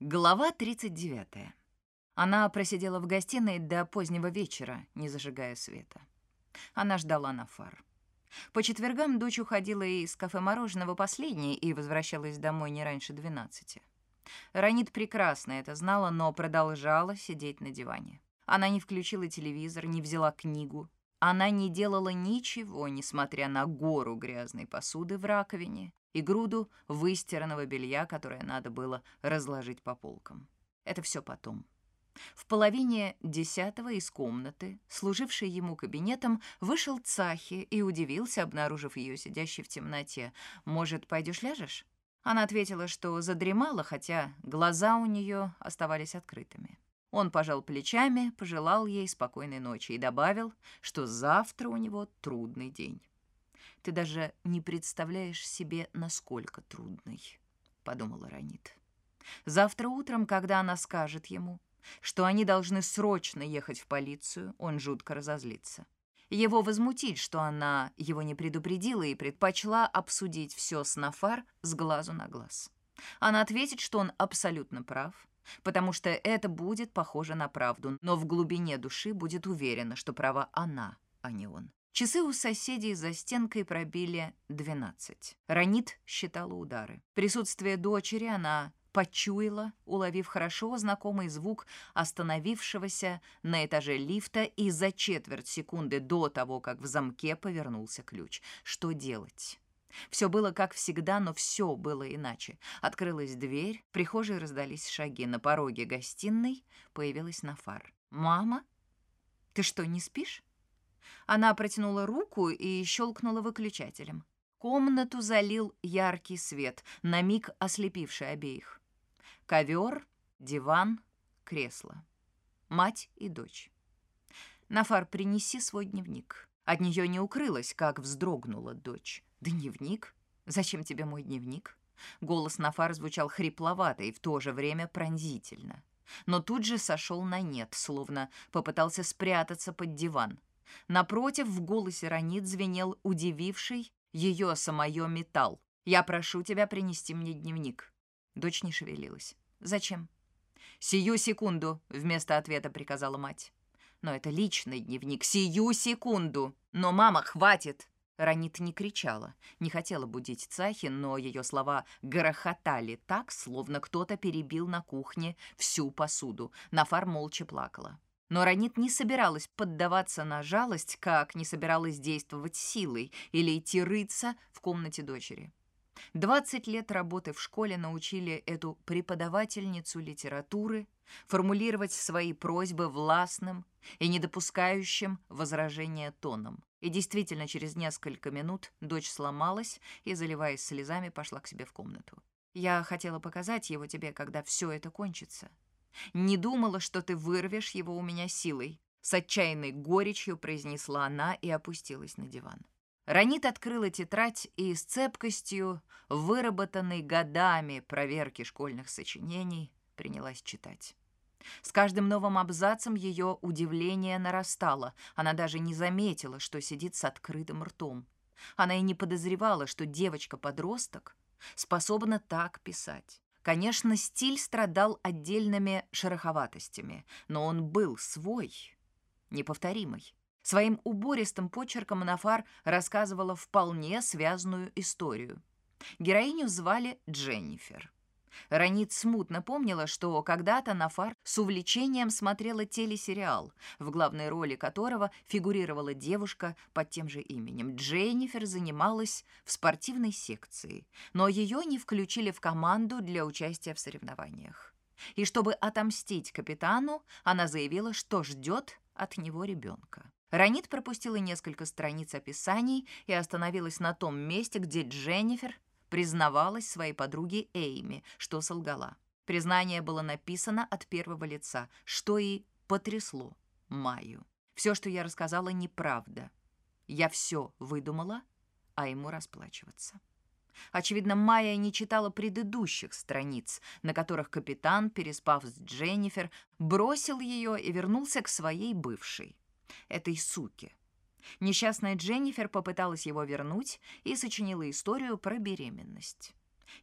Глава 39. Она просидела в гостиной до позднего вечера, не зажигая света. Она ждала на фар. По четвергам дочь уходила из кафе мороженого последней и возвращалась домой не раньше 12. Ранит прекрасно это знала, но продолжала сидеть на диване. Она не включила телевизор, не взяла книгу. Она не делала ничего, несмотря на гору грязной посуды в раковине, и груду выстиранного белья, которое надо было разложить по полкам. Это все потом. В половине десятого из комнаты, служившей ему кабинетом, вышел Цахи и удивился, обнаружив ее сидящей в темноте. «Может, пойдешь ляжешь?» Она ответила, что задремала, хотя глаза у нее оставались открытыми. Он пожал плечами, пожелал ей спокойной ночи и добавил, что завтра у него трудный день. Ты даже не представляешь себе, насколько трудный, подумала Ранит. Завтра утром, когда она скажет ему, что они должны срочно ехать в полицию, он жутко разозлится. Его возмутить, что она его не предупредила и предпочла обсудить все с Нафар с глазу на глаз. Она ответит, что он абсолютно прав, потому что это будет похоже на правду, но в глубине души будет уверена, что права она, а не он. Часы у соседей за стенкой пробили 12. Ранит считала удары. Присутствие дочери она почуяла, уловив хорошо знакомый звук остановившегося на этаже лифта и за четверть секунды до того, как в замке повернулся ключ. Что делать? Все было как всегда, но все было иначе. Открылась дверь, в прихожей раздались шаги. На пороге гостиной появилась Нафар. «Мама? Ты что, не спишь?» Она протянула руку и щелкнула выключателем. Комнату залил яркий свет, на миг ослепивший обеих. Ковер, диван, кресло. Мать и дочь. «Нафар, принеси свой дневник». От нее не укрылось, как вздрогнула дочь. «Дневник? Зачем тебе мой дневник?» Голос Нафар звучал хрипловато и в то же время пронзительно. Но тут же сошел на нет, словно попытался спрятаться под диван. Напротив, в голосе Ранит звенел удививший ее самое металл. «Я прошу тебя принести мне дневник». Дочь не шевелилась. «Зачем?» «Сию секунду», — вместо ответа приказала мать. «Но это личный дневник. Сию секунду!» «Но, мама, хватит!» Ранит не кричала, не хотела будить Цахи, но ее слова грохотали так, словно кто-то перебил на кухне всю посуду. Нафар молча плакала. Но Ранит не собиралась поддаваться на жалость, как не собиралась действовать силой или идти рыться в комнате дочери. Двадцать лет работы в школе научили эту преподавательницу литературы формулировать свои просьбы властным и не допускающим возражения тоном. И действительно, через несколько минут дочь сломалась и, заливаясь слезами, пошла к себе в комнату. «Я хотела показать его тебе, когда все это кончится», не думала, что ты вырвешь его у меня силой», — с отчаянной горечью произнесла она и опустилась на диван. Ранит открыла тетрадь и с цепкостью, выработанной годами проверки школьных сочинений, принялась читать. С каждым новым абзацем ее удивление нарастало. Она даже не заметила, что сидит с открытым ртом. Она и не подозревала, что девочка-подросток способна так писать. Конечно, стиль страдал отдельными шероховатостями, но он был свой, неповторимый. Своим убористым почерком Нафар рассказывала вполне связанную историю. Героиню звали Дженнифер. Ранит смутно помнила, что когда-то Нафар с увлечением смотрела телесериал, в главной роли которого фигурировала девушка под тем же именем. Дженнифер занималась в спортивной секции, но ее не включили в команду для участия в соревнованиях. И чтобы отомстить капитану, она заявила, что ждет от него ребенка. Ранит пропустила несколько страниц описаний и остановилась на том месте, где Дженнифер признавалась своей подруге Эйми, что солгала. Признание было написано от первого лица, что и потрясло Майю. Все, что я рассказала, неправда. Я все выдумала, а ему расплачиваться. Очевидно, Майя не читала предыдущих страниц, на которых капитан, переспав с Дженнифер, бросил ее и вернулся к своей бывшей, этой суке, Несчастная Дженнифер попыталась его вернуть и сочинила историю про беременность.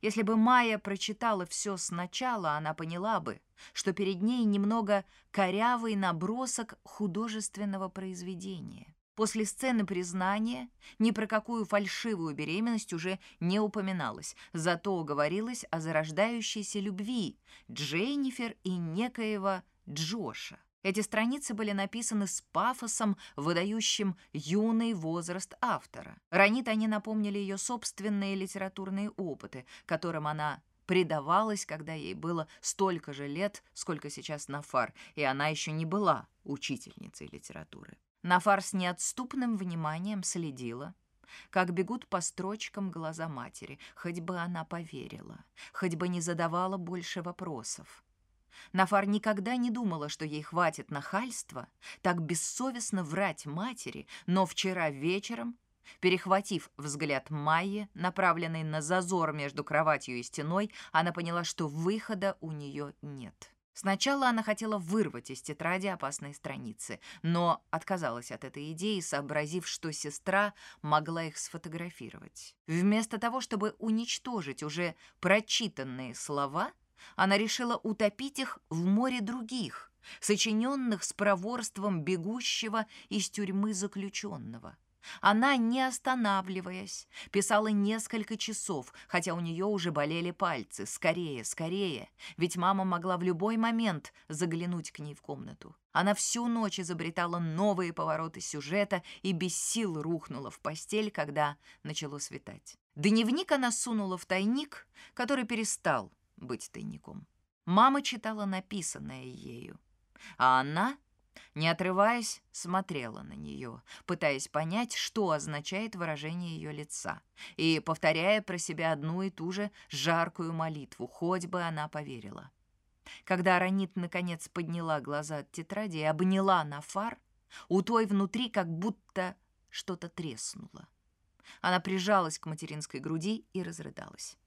Если бы Майя прочитала все сначала, она поняла бы, что перед ней немного корявый набросок художественного произведения. После сцены признания ни про какую фальшивую беременность уже не упоминалось, зато говорилось о зарождающейся любви Дженнифер и некоего Джоша. Эти страницы были написаны с пафосом, выдающим юный возраст автора. Ранит они напомнили ее собственные литературные опыты, которым она предавалась, когда ей было столько же лет, сколько сейчас Нафар, и она еще не была учительницей литературы. Нафар с неотступным вниманием следила, как бегут по строчкам глаза матери, хоть бы она поверила, хоть бы не задавала больше вопросов. Нафар никогда не думала, что ей хватит нахальства так бессовестно врать матери, но вчера вечером, перехватив взгляд Майи, направленный на зазор между кроватью и стеной, она поняла, что выхода у нее нет. Сначала она хотела вырвать из тетради опасные страницы, но отказалась от этой идеи, сообразив, что сестра могла их сфотографировать. Вместо того, чтобы уничтожить уже прочитанные слова — она решила утопить их в море других, сочиненных с проворством бегущего из тюрьмы заключенного. Она, не останавливаясь, писала несколько часов, хотя у нее уже болели пальцы. Скорее, скорее, ведь мама могла в любой момент заглянуть к ней в комнату. Она всю ночь изобретала новые повороты сюжета и без сил рухнула в постель, когда начало светать. Дневник она сунула в тайник, который перестал быть тайником. Мама читала написанное ею, а она, не отрываясь, смотрела на нее, пытаясь понять, что означает выражение ее лица, и повторяя про себя одну и ту же жаркую молитву, хоть бы она поверила. Когда Аронит наконец подняла глаза от тетради и обняла на фар, у той внутри как будто что-то треснуло. Она прижалась к материнской груди и разрыдалась.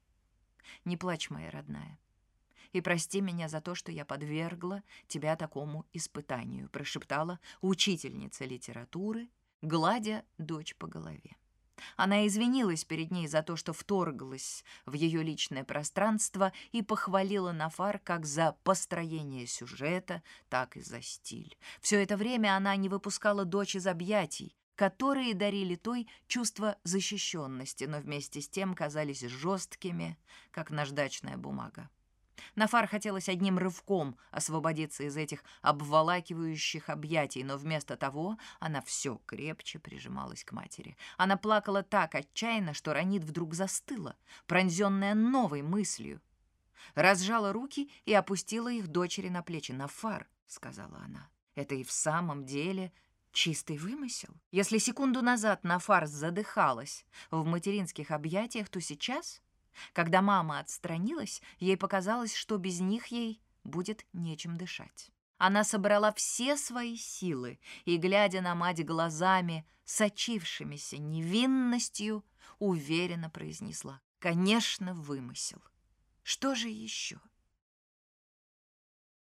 Не плачь, моя родная. И прости меня за то, что я подвергла тебя такому испытанию», прошептала учительница литературы, гладя дочь по голове. Она извинилась перед ней за то, что вторглась в ее личное пространство и похвалила Нафар как за построение сюжета, так и за стиль. Все это время она не выпускала дочь из объятий, которые дарили той чувство защищенности, но вместе с тем казались жесткими, как наждачная бумага. Нафар хотелось одним рывком освободиться из этих обволакивающих объятий, но вместо того она все крепче прижималась к матери. Она плакала так отчаянно, что Ранит вдруг застыла, пронзенная новой мыслью. Разжала руки и опустила их дочери на плечи. «Нафар», — сказала она, — «это и в самом деле Чистый вымысел? Если секунду назад Нафар задыхалась в материнских объятиях, то сейчас, когда мама отстранилась, ей показалось, что без них ей будет нечем дышать. Она собрала все свои силы и, глядя на мать глазами, сочившимися невинностью, уверенно произнесла «Конечно, вымысел. Что же еще?»